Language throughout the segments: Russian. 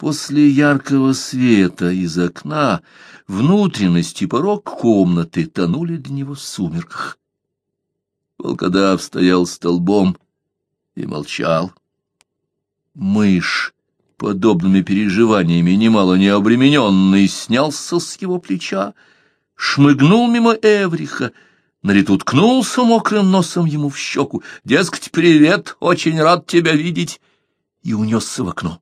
После яркого света из окна внутренности порог комнаты тонули для него в сумерках. Волкодав стоял столбом и молчал. Мышь, подобными переживаниями немало не обремененный, снялся с его плеча, шмыгнул мимо Эвриха, Нарит уткнулся мокрым носом ему в щеку. «Дескать, привет, очень рад тебя видеть!» И унесся в окно.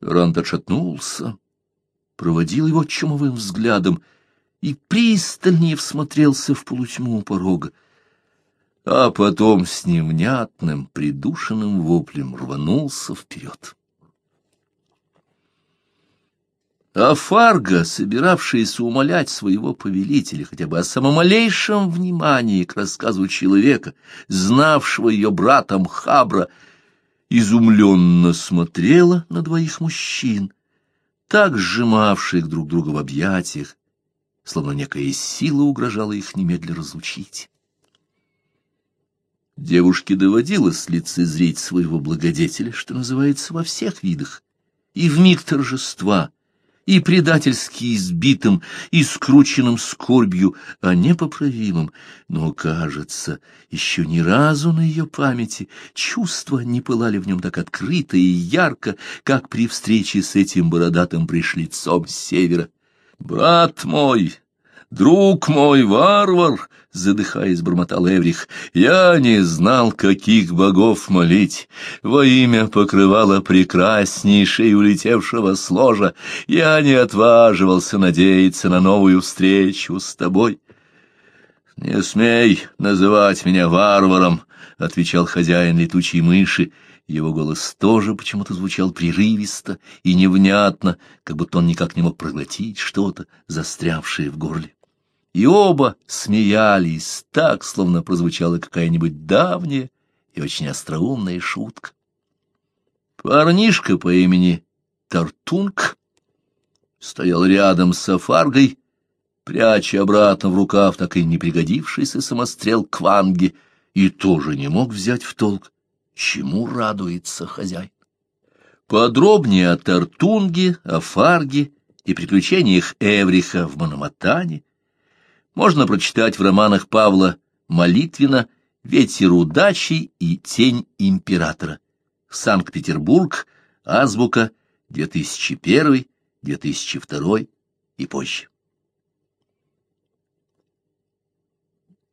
Рант отшатнулся, проводил его чумовым взглядом и пристальнее всмотрелся в полутьму порога а потом с невнятным, придушенным воплем рванулся вперед. А Фарго, собиравшийся умолять своего повелителя хотя бы о самом малейшем внимании к рассказу человека, знавшего ее братом Хабра, изумленно смотрела на двоих мужчин, так сжимавших друг друга в объятиях, словно некая сила угрожала их немедля разлучить. Девушке доводилось лицезреть своего благодетеля, что называется, во всех видах, и в миг торжества, и предательски избитым, и скрученным скорбью о непоправимом, но, кажется, еще ни разу на ее памяти чувства не пылали в нем так открыто и ярко, как при встрече с этим бородатым пришлицом с севера. «Брат мой!» «Друг мой, варвар!» — задыхаясь, бормотал Эврих. «Я не знал, каких богов молить. Во имя покрывала прекраснейшей улетевшего сложа. Я не отваживался надеяться на новую встречу с тобой». «Не смей называть меня варваром!» — отвечал хозяин летучей мыши. Его голос тоже почему-то звучал прерывисто и невнятно, как будто он никак не мог проглотить что-то, застрявшее в горле и оба смеялись так, словно прозвучала какая-нибудь давняя и очень остроумная шутка. Парнишка по имени Тартунг стоял рядом с Афаргой, пряча обратно в рукав так и не пригодившийся самострел Кванги, и тоже не мог взять в толк, чему радуется хозяин. Подробнее о Тартунге, о Фарге и приключениях Эвриха в Мономатане можно прочитать в романах Павла Молитвина «Ветер удачи» и «Тень императора». Санкт-Петербург, Азбука, 2001, 2002 и позже.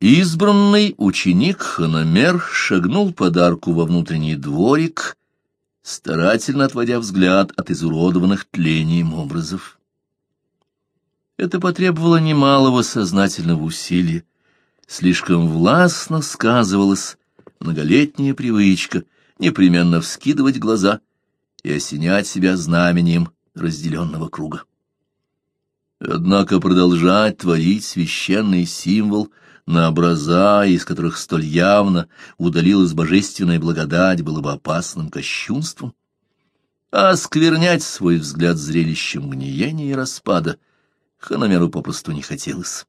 Избранный ученик Хономер шагнул подарку во внутренний дворик, старательно отводя взгляд от изуродованных тлением образов. Это потребовало немалого сознательного усилия. Слишком властно сказывалась многолетняя привычка непременно вскидывать глаза и осенять себя знамением разделенного круга. Однако продолжать творить священный символ на образа, из которых столь явно удалилась божественная благодать, было бы опасным кощунством, а осквернять свой взгляд зрелищем гниения и распада — Хономеру попросту не хотелось.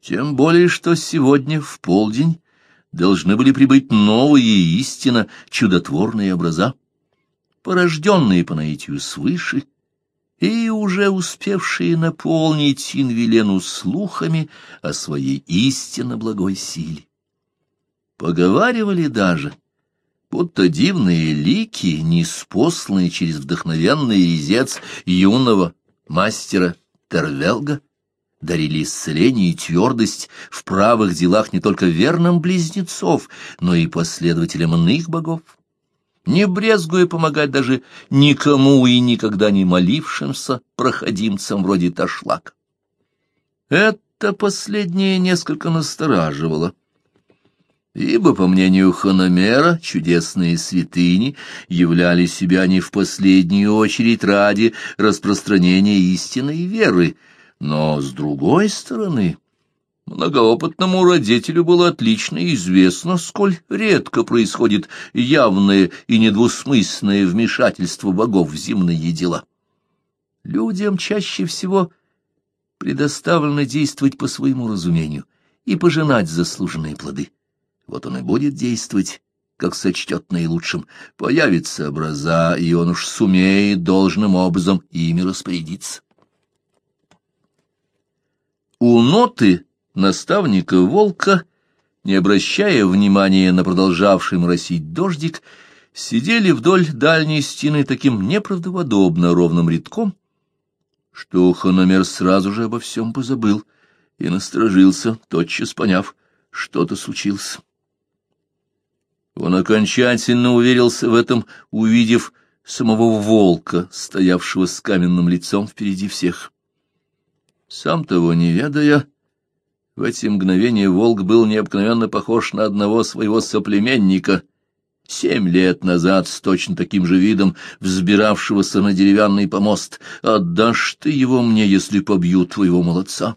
Тем более, что сегодня в полдень должны были прибыть новые истинно чудотворные образа, порожденные по наитию свыше и уже успевшие наполнить Инвелену слухами о своей истинно благой силе. Поговаривали даже, будто дивные лики, неспосланные через вдохновенный резец юного мастера Тервелга дарили исцеление и твердость в правых делах не только верным близнецов, но и последователям иных богов, не брезгуя помогать даже никому и никогда не молившимся проходимцам вроде Ташлак. Это последнее несколько настораживало ибо, по мнению Хономера, чудесные святыни являли себя не в последнюю очередь ради распространения истинной веры, но, с другой стороны, многоопытному родителю было отлично известно, сколь редко происходит явное и недвусмысленное вмешательство богов в земные дела. Людям чаще всего предоставлено действовать по своему разумению и пожинать заслуженные плоды. Вот он и будет действовать как сочтет наилучшим. Появятся образа, и он уж сумеет должным образом ими распорядиться. У ноты наставника Волка, не обращая внимания на продолжавший моросить дождик, сидели вдоль дальней стены таким неправдоподобно ровным рядком, что Хономер сразу же обо всем позабыл и насторожился, тотчас поняв, что-то случилось. Он окончательно уверился в этом, увидев самого волка, стоявшего с каменным лицом впереди всех. Сам того не ведая, в эти мгновения волк был необыкновенно похож на одного своего соплеменника, семь лет назад с точно таким же видом взбиравшегося на деревянный помост. Отдашь ты его мне, если побью твоего молодца?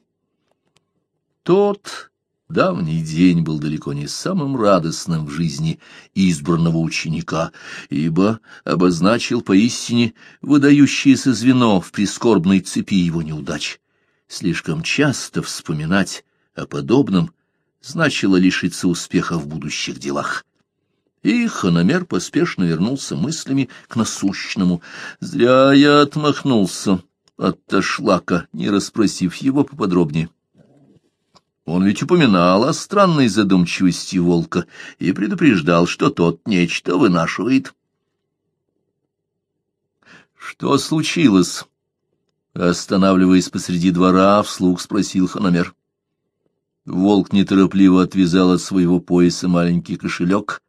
Тот давний день был далеко не самым радостным в жизни избранного ученика, ибо обозначил поистине выдающееся звено в прискорбной цепи его неудач. Слишком часто вспоминать о подобном значило лишиться успеха в будущих делах. И Хономер поспешно вернулся мыслями к насущному. Зря я отмахнулся от Ташлака, не расспросив его поподробнее. Он ведь упоминал о странной задумчивости волка и предупреждал, что тот нечто вынашивает. «Что случилось?» Останавливаясь посреди двора, вслух спросил Хономер. Волк неторопливо отвязал от своего пояса маленький кошелек,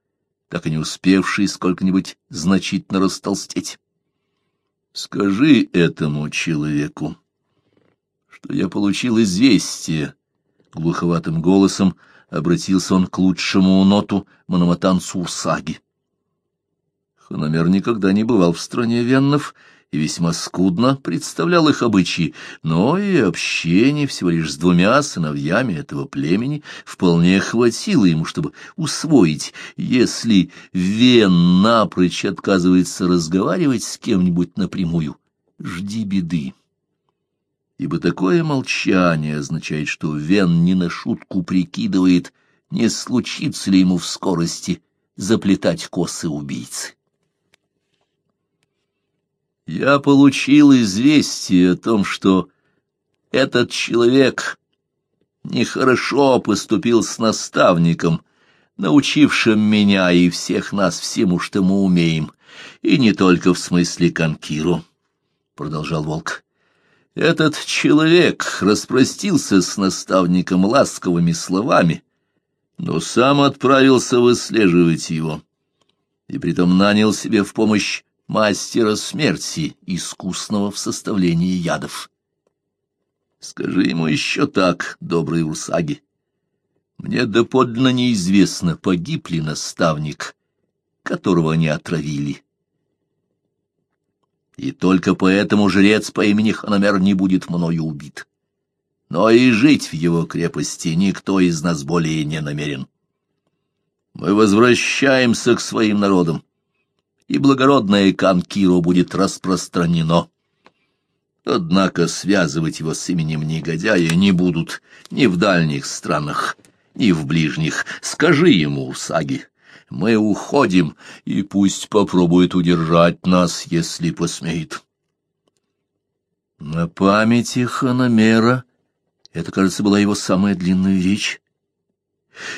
так и не успевший сколько-нибудь значительно растолстеть. «Скажи этому человеку, что я получил известие Глуховатым голосом обратился он к лучшему ноту мономатанцу Усаги. Хономер никогда не бывал в стране веннов и весьма скудно представлял их обычаи, но и общение всего лишь с двумя сыновьями этого племени вполне хватило ему, чтобы усвоить, если Вен напрочь отказывается разговаривать с кем-нибудь напрямую, жди беды ибо такое молчание означает, что Вен не на шутку прикидывает, не случится ли ему в скорости заплетать косы убийцы. Я получил известие о том, что этот человек нехорошо поступил с наставником, научившим меня и всех нас всему, что мы умеем, и не только в смысле конкиру, — продолжал Волк. Этот человек распростился с наставником ласковыми словами, но сам отправился выслеживать его, и притом нанял себе в помощь мастера смерти, искусного в составлении ядов. Скажи ему еще так, добрый Усаги. Мне доподлинно неизвестно, погиб ли наставник, которого они отравили и только поэтому жрец по имени Ханамер не будет мною убит. Но и жить в его крепости никто из нас более не намерен. Мы возвращаемся к своим народам, и благородное Канкиро будет распространено. Однако связывать его с именем негодяя не будут ни в дальних странах, ни в ближних. Скажи ему, Саги, мы уходим, и пусть попробует удержать нас, если посмеет. На памяти Ханамера это, кажется, была его самая длинная речь.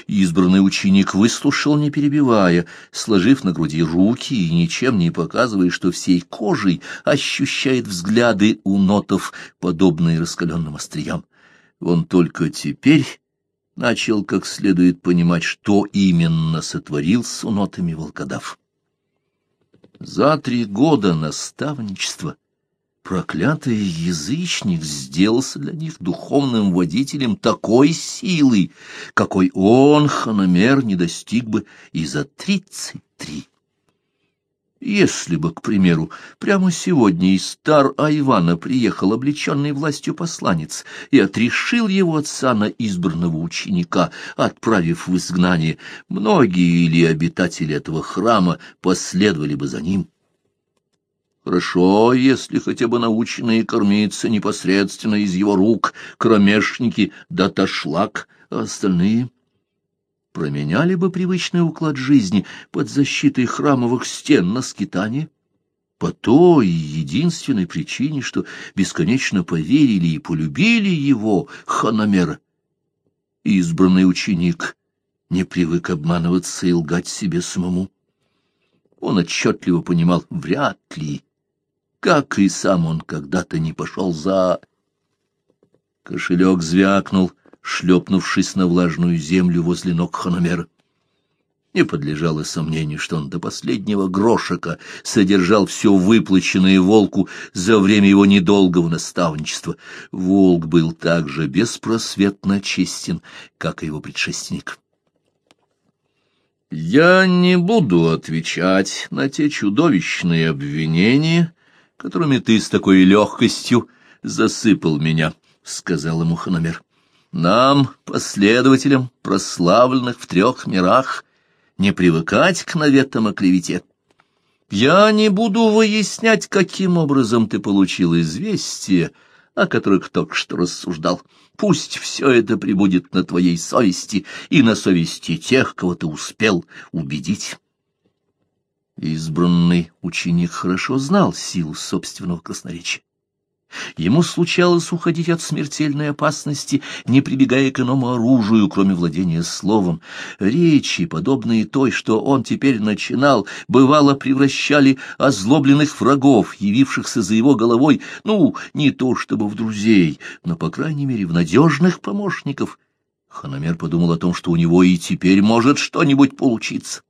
Избранный ученик выслушал, не перебивая, сложив на груди руки и ничем не показывая, что всей кожей ощущает взгляды у нотов, подобные раскаленным остриям. Он только теперь начал как следует понимать, что именно сотворил с унотами волкодав. За три года наставничества проклятый язычник сделался для них духовным водителем такой силы, какой он, Ханамер, не достиг бы и за тридцать три. Если бы, к примеру, прямо сегодня из стар Айвана приехал облеченный властью посланец и отрешил его отца на избранного ученика, отправив в изгнание, многие или обитатели этого храма последовали бы за ним. Хорошо, если хотя бы наученные кормиться непосредственно из его рук, кромешники да ташлак, а остальные... променяли бы привычный уклад жизни под защитой храмовых стен на скитание? По той единственной причине, что бесконечно поверили и полюбили его, Ханамера. Избранный ученик не привык обманываться и лгать себе самому. Он отчетливо понимал, вряд ли, как и сам он когда-то не пошел за... Кошелек звякнул, шлепнувшись на влажную землю возле ног Ханомера. Не подлежало сомнению, что он до последнего грошика содержал все выплаченное волку за время его недолгого наставничества. Волк был так же беспросветно честен, как и его предшественник. «Я не буду отвечать на те чудовищные обвинения, которыми ты с такой легкостью засыпал меня», — сказал ему Ханомер. «Нам, последователям, прославленных в трех мирах, не привыкать к наветам о клевете. Я не буду выяснять, каким образом ты получил известие, о которых только что рассуждал. Пусть все это прибудет на твоей совести и на совести тех, кого ты успел убедить». Избранный ученик хорошо знал силу собственного красноречия. Ему случалось уходить от смертельной опасности, не прибегая к иному оружию, кроме владения словом. Речи, подобные той, что он теперь начинал, бывало превращали озлобленных врагов, явившихся за его головой, ну, не то чтобы в друзей, но, по крайней мере, в надежных помощников. Ханамер подумал о том, что у него и теперь может что-нибудь получиться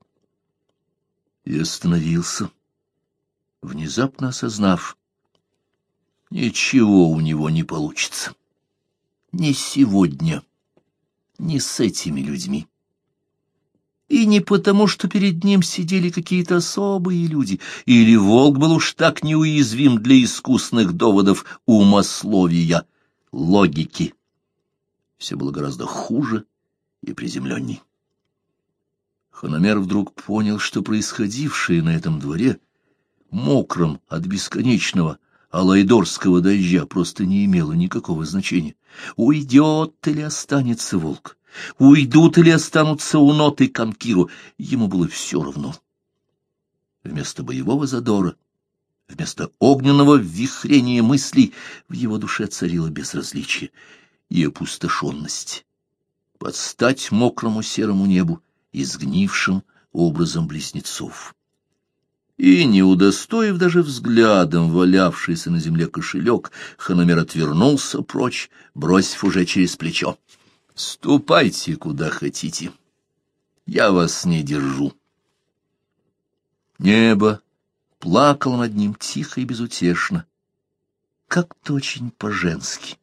и остановился, внезапно осознав, ничего у него не получится. Ни сегодня, ни с этими людьми. И не потому, что перед ним сидели какие-то особые люди, или волк был уж так неуязвим для искусных доводов умословия, логики. Все было гораздо хуже и приземленней. Хономер вдруг понял, что происходившее на этом дворе, мокром от бесконечного алайдорского дождя, просто не имело никакого значения. Уйдет или останется волк, уйдут или останутся Унот и Канкиру, ему было все равно. Вместо боевого задора, вместо огненного вихрения мыслей в его душе царило безразличие и опустошенность. Под стать мокрому серому небу изгнившим образом близнецов. И, не удостоив даже взглядом валявшийся на земле кошелек, Ханомер отвернулся прочь, бросив уже через плечо. «Ступайте, куда хотите. Я вас не держу». Небо плакало над ним тихо и безутешно, как-то очень по-женски.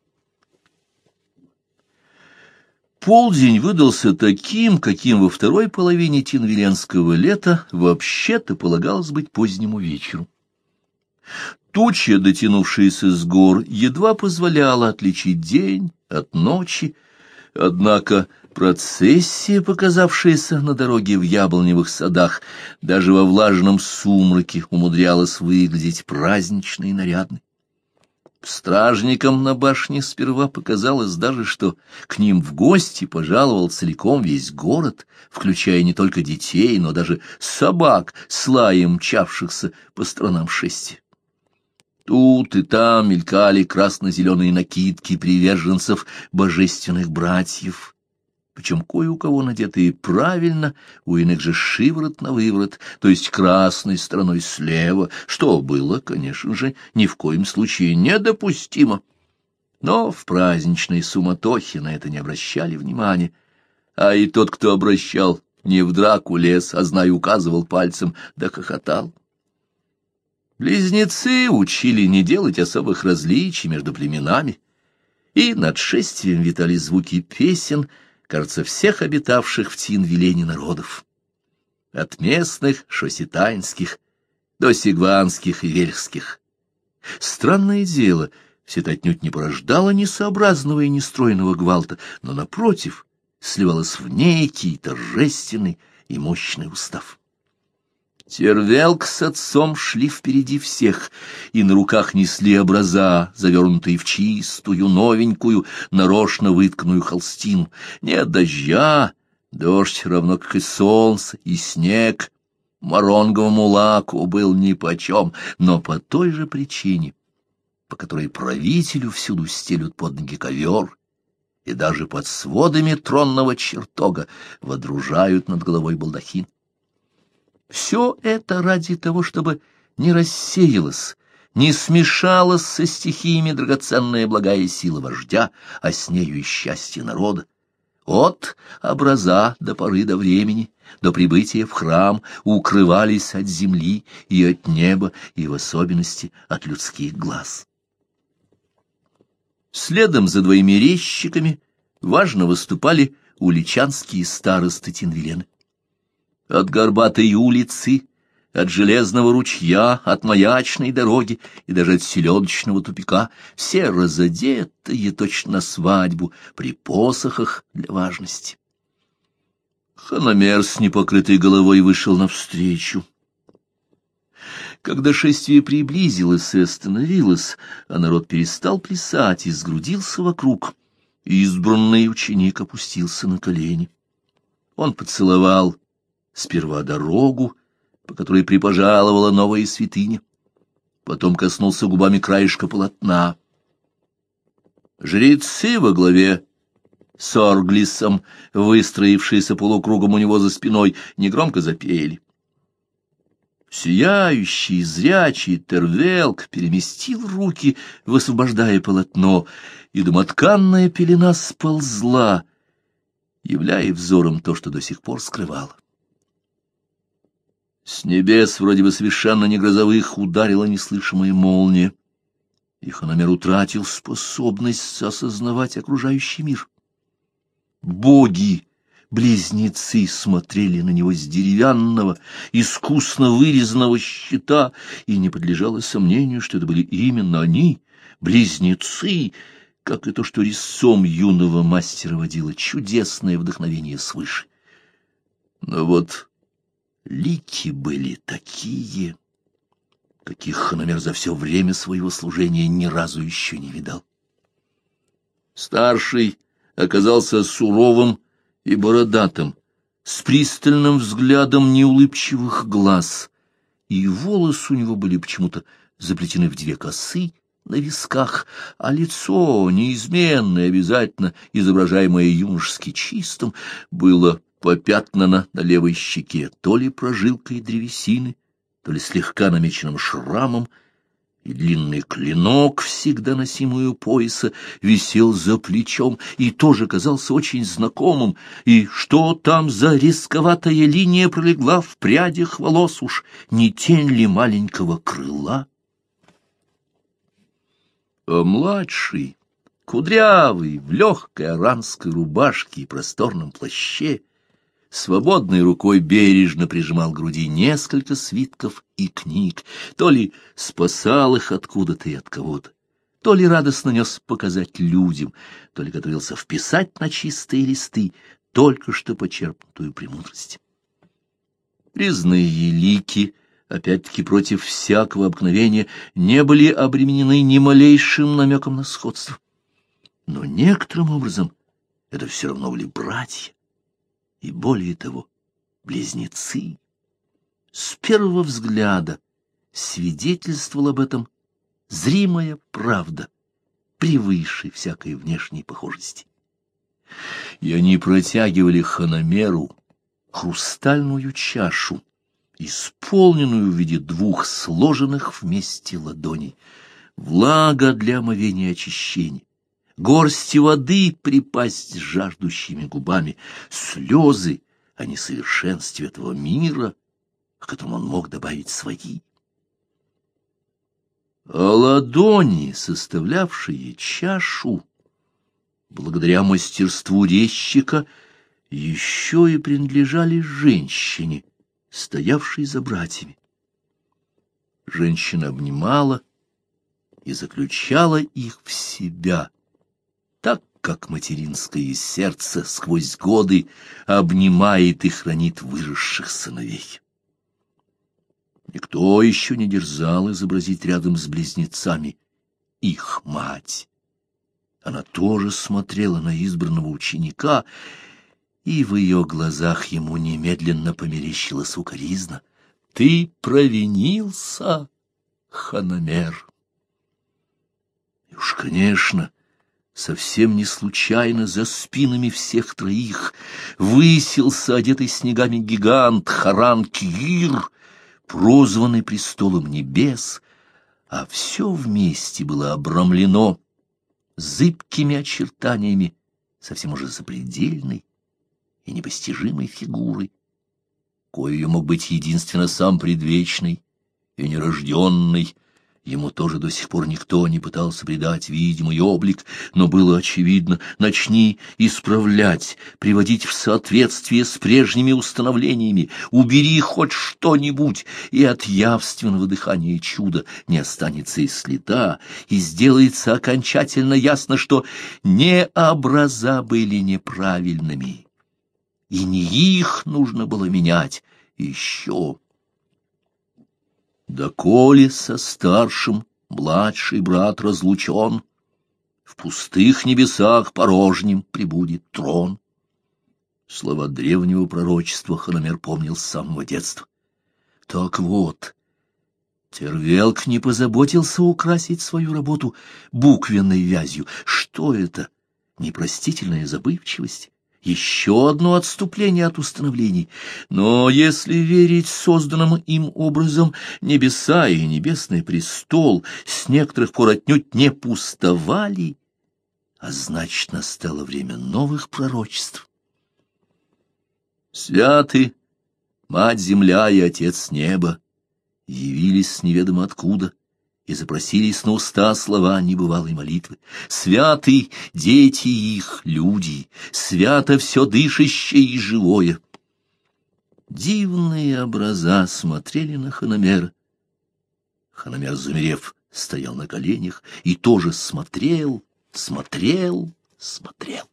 Полдень выдался таким, каким во второй половине тинвиленского лета вообще-то полагалось быть позднему вечеру. Туча, дотянувшаяся с гор, едва позволяла отличить день от ночи, однако процессия, показавшаяся на дороге в яблоневых садах, даже во влажном сумраке умудрялась выглядеть праздничной и нарядной. Стражникам на башне сперва показалось даже, что к ним в гости пожаловал целиком весь город, включая не только детей, но даже собак с мчавшихся по сторонам шести. Тут и там мелькали красно-зеленые накидки приверженцев божественных братьев — причем кое у кого надетые правильно, у иных же шиворот на выворот, то есть красной стороной слева, что было, конечно же, ни в коем случае недопустимо. Но в праздничной суматохе на это не обращали внимания, а и тот, кто обращал, не в драку лез, а, знай, указывал пальцем, да хохотал. Близнецы учили не делать особых различий между племенами, и над шествием витали звуки песен — кажется, всех обитавших в Тинвилене народов. От местных шоситанских до сигванских и вельских. Странное дело, все это отнюдь не порождало несообразного и нестройного гвалта, но, напротив, сливалось в некий торжественный и мощный устав. Тервелк с отцом шли впереди всех, и на руках несли образа, завернутые в чистую, новенькую, нарочно вытканную холстину. Нет дождя, Дождь, равно как и солнце, и снег, моронговому лаку был нипочем, но по той же причине, по которой правителю всюду стелют под ноги ковер, и даже под сводами тронного чертога водружают над головой балдахин. Все это ради того, чтобы не рассеялась, не смешалась со стихиями драгоценная благая сила вождя, а с нею и счастье народа. От образа до поры до времени, до прибытия в храм укрывались от земли и от неба, и в особенности от людских глаз. Следом за двоими резчиками важно выступали уличанские старосты Тинвилены. От горбатой улицы, от железного ручья, от маячной дороги и даже от селедочного тупика все разодетые точно на свадьбу при посохах для важности. Ханамер с непокрытой головой вышел навстречу. Когда шествие приблизилось и остановилось, а народ перестал плясать и сгрудился вокруг, избранный ученик опустился на колени. Он поцеловал сперва дорогу, по которой припожаловала новая святыня, потом коснулся губами краешка полотна. Жрецы во главе с Орглисом, выстроившиеся полукругом у него за спиной, негромко запели. Сияющий, зрячий Тервелк переместил руки, высвобождая полотно, и домотканная пелена сползла, являя взором то, что до сих пор скрывала. С небес, вроде бы совершенно не грозовых, ударила неслышимая молния, и Хономер утратил способность осознавать окружающий мир. Боги! Близнецы смотрели на него с деревянного, искусно вырезанного щита, и не подлежало сомнению, что это были именно они, близнецы, как и то, что резцом юного мастера водило чудесное вдохновение свыше. Но вот лики были такие, каких Хономер за все время своего служения ни разу еще не видал. Старший оказался суровым и бородатым, с пристальным взглядом неулыбчивых глаз, и волосы у него были почему-то заплетены в две косы на висках, а лицо, неизменное, обязательно изображаемое юношески чистым, было попятнано на левой щеке то ли прожилкой древесины, то ли слегка намеченным шрамом, и длинный клинок, всегда носимый у пояса, висел за плечом и тоже казался очень знакомым, и что там за рисковатая линия пролегла в прядях волос уж, не тень ли маленького крыла? А младший, кудрявый, в легкой аранской рубашке и просторном плаще, свободной рукой бережно прижимал к груди несколько свитков и книг, то ли спасал их откуда-то и от кого-то, то ли радостно нес показать людям, то ли готовился вписать на чистые листы только что почерпнутую премудрость. Резные лики, опять-таки против всякого обыкновения, не были обременены ни малейшим намеком на сходство. Но некоторым образом это все равно были братья и, более того, близнецы. С первого взгляда свидетельствовал об этом зримая правда, превыше всякой внешней похожести. И они протягивали ханамеру хрустальную чашу, исполненную в виде двух сложенных вместе ладоней, влага для омовения очищения, горсти воды припасть жаждущими губами, слезы о несовершенстве этого мира, к которому он мог добавить свои. А ладони, составлявшие чашу, благодаря мастерству резчика, еще и принадлежали женщине, стоявшей за братьями. Женщина обнимала и заключала их в себя — как материнское сердце сквозь годы обнимает и хранит выросших сыновей. Никто еще не дерзал изобразить рядом с близнецами их мать. Она тоже смотрела на избранного ученика, и в ее глазах ему немедленно померещилась укоризна. «Ты провинился, Ханамер!» И уж, конечно, совсем не случайно за спинами всех троих высился одетый снегами гигант Харан Кир, прозванный престолом небес, а все вместе было обрамлено зыбкими очертаниями совсем уже запредельной и непостижимой фигурой, коею мог быть единственно сам предвечный и нерожденный, Ему тоже до сих пор никто не пытался придать видимый облик, но было очевидно, начни исправлять, приводить в соответствие с прежними установлениями, убери хоть что-нибудь, и от явственного дыхания чуда не останется и следа, и сделается окончательно ясно, что не образа были неправильными, и не их нужно было менять еще Доколе со старшим младший брат разлучен, В пустых небесах порожним прибудет трон. Слова древнего пророчества Хономер помнил с самого детства. Так вот, Тервелк не позаботился украсить свою работу буквенной вязью. Что это? Непростительная забывчивость? Еще одно отступление от установлений. Но если верить созданным им образом, небеса и небесный престол с некоторых пор отнюдь не пустовали, а значит, настало время новых пророчеств. Святы, Мать-Земля и Отец Неба явились неведомо откуда — и запросились на уста слова небывалой молитвы. Святы дети их, люди, свято все дышащее и живое. Дивные образа смотрели на Ханамера. Ханамер, замерев, стоял на коленях и тоже смотрел, смотрел, смотрел.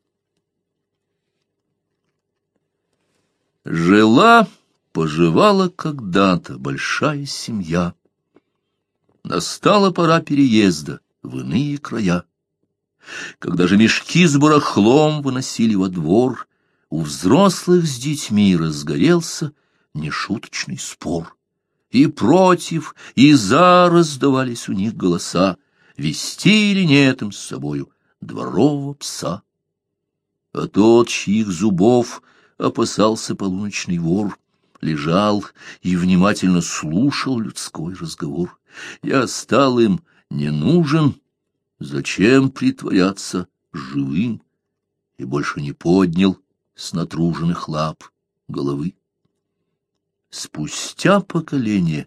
Жила, поживала когда-то большая семья — Настала пора переезда в иные края. Когда же мешки с барахлом выносили во двор, у взрослых с детьми разгорелся нешуточный спор. И против, и за раздавались у них голоса, вести или нет им с собою дворового пса. А тот, чьих зубов опасался полуночный вор, лежал и внимательно слушал людской разговор. Я стал им не нужен, зачем притворяться живым, и больше не поднял с натруженных лап головы. Спустя поколение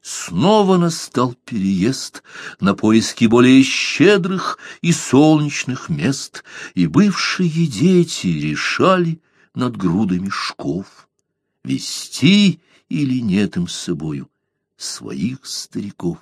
снова настал переезд на поиски более щедрых и солнечных мест, и бывшие дети решали над грудой мешков, вести или нет им с собою своих стариков.